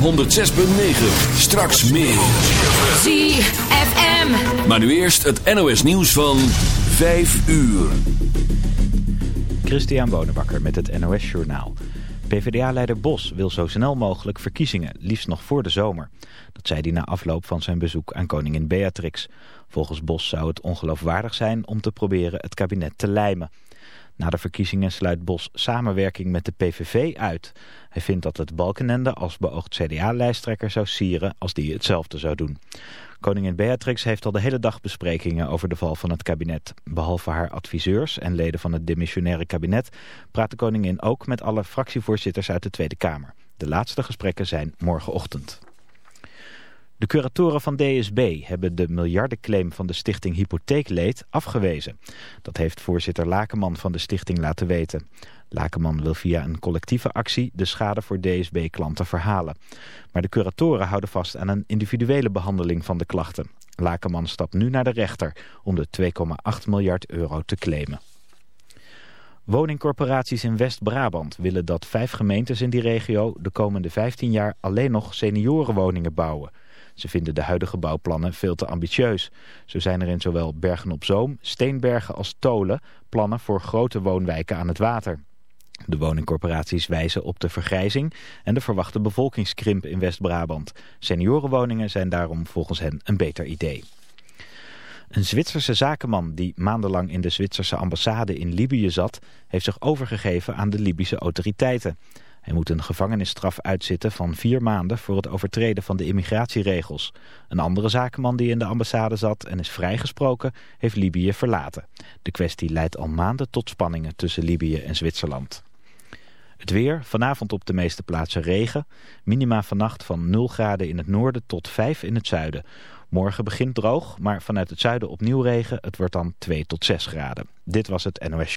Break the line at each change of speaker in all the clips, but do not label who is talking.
op 106.9. Straks meer.
ZFM.
Maar nu eerst het NOS nieuws van 5 uur.
Christian Bonenbakker met het NOS Journaal. PvdA-leider Bos wil zo snel mogelijk verkiezingen, liefst nog voor de zomer. Dat zei hij na afloop van zijn bezoek aan koningin Beatrix. Volgens Bos zou het ongeloofwaardig zijn om te proberen het kabinet te lijmen. Na de verkiezingen sluit Bos samenwerking met de PVV uit. Hij vindt dat het Balkenende als beoogd CDA-lijsttrekker zou sieren als die hetzelfde zou doen. Koningin Beatrix heeft al de hele dag besprekingen over de val van het kabinet. Behalve haar adviseurs en leden van het demissionaire kabinet... praat de koningin ook met alle fractievoorzitters uit de Tweede Kamer. De laatste gesprekken zijn morgenochtend. De curatoren van DSB hebben de miljardenclaim van de stichting Hypotheekleed afgewezen. Dat heeft voorzitter Lakenman van de stichting laten weten. Lakenman wil via een collectieve actie de schade voor DSB-klanten verhalen. Maar de curatoren houden vast aan een individuele behandeling van de klachten. Lakenman stapt nu naar de rechter om de 2,8 miljard euro te claimen. Woningcorporaties in West-Brabant willen dat vijf gemeentes in die regio de komende 15 jaar alleen nog seniorenwoningen bouwen. Ze vinden de huidige bouwplannen veel te ambitieus. Zo zijn er in zowel Bergen-op-Zoom, Steenbergen als Tolen plannen voor grote woonwijken aan het water. De woningcorporaties wijzen op de vergrijzing en de verwachte bevolkingskrimp in West-Brabant. Seniorenwoningen zijn daarom volgens hen een beter idee. Een Zwitserse zakenman die maandenlang in de Zwitserse ambassade in Libië zat... heeft zich overgegeven aan de Libische autoriteiten. Hij moet een gevangenisstraf uitzitten van vier maanden voor het overtreden van de immigratieregels. Een andere zakenman die in de ambassade zat en is vrijgesproken heeft Libië verlaten. De kwestie leidt al maanden tot spanningen tussen Libië en Zwitserland. Het weer, vanavond op de meeste plaatsen regen. Minima vannacht van 0 graden in het noorden tot 5 in het zuiden. Morgen begint droog, maar vanuit het zuiden opnieuw regen. Het wordt dan 2 tot 6 graden. Dit was het NOS.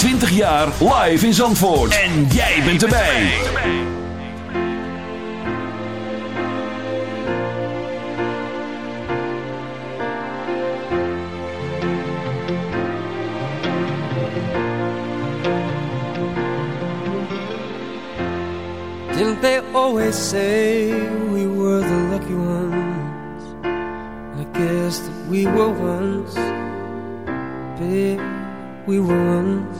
20 jaar live in Zandvoort. En jij bent erbij.
Didn't they always say we were the lucky ones? I guess that we were once, babe, we were once.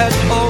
At all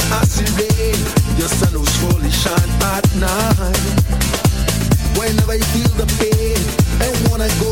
As in rain, Your sun will surely shine at night.
Whenever you feel the pain and
wanna go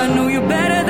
I know you better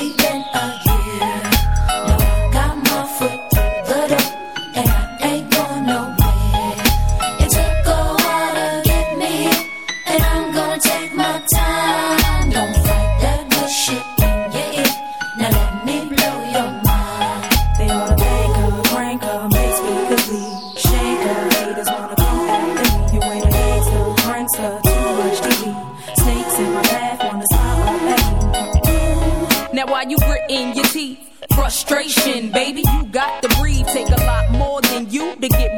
frustration, baby. You got the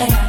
and I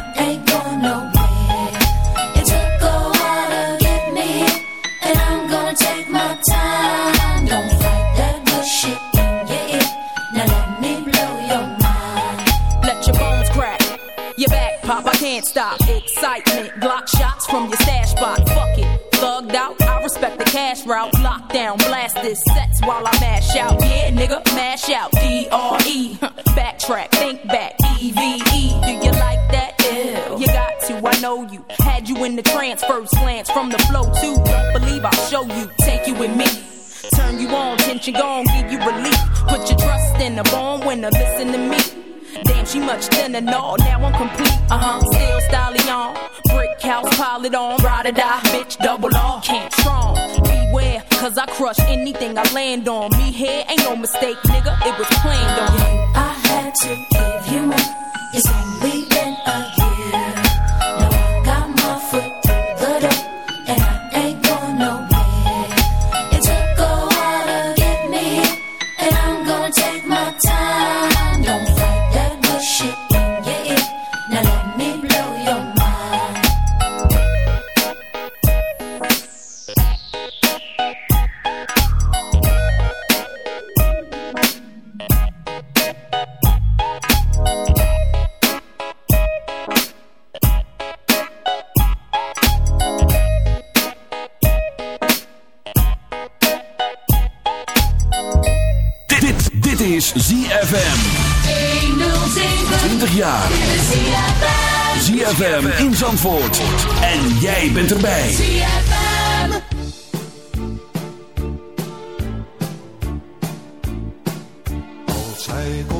吹
过。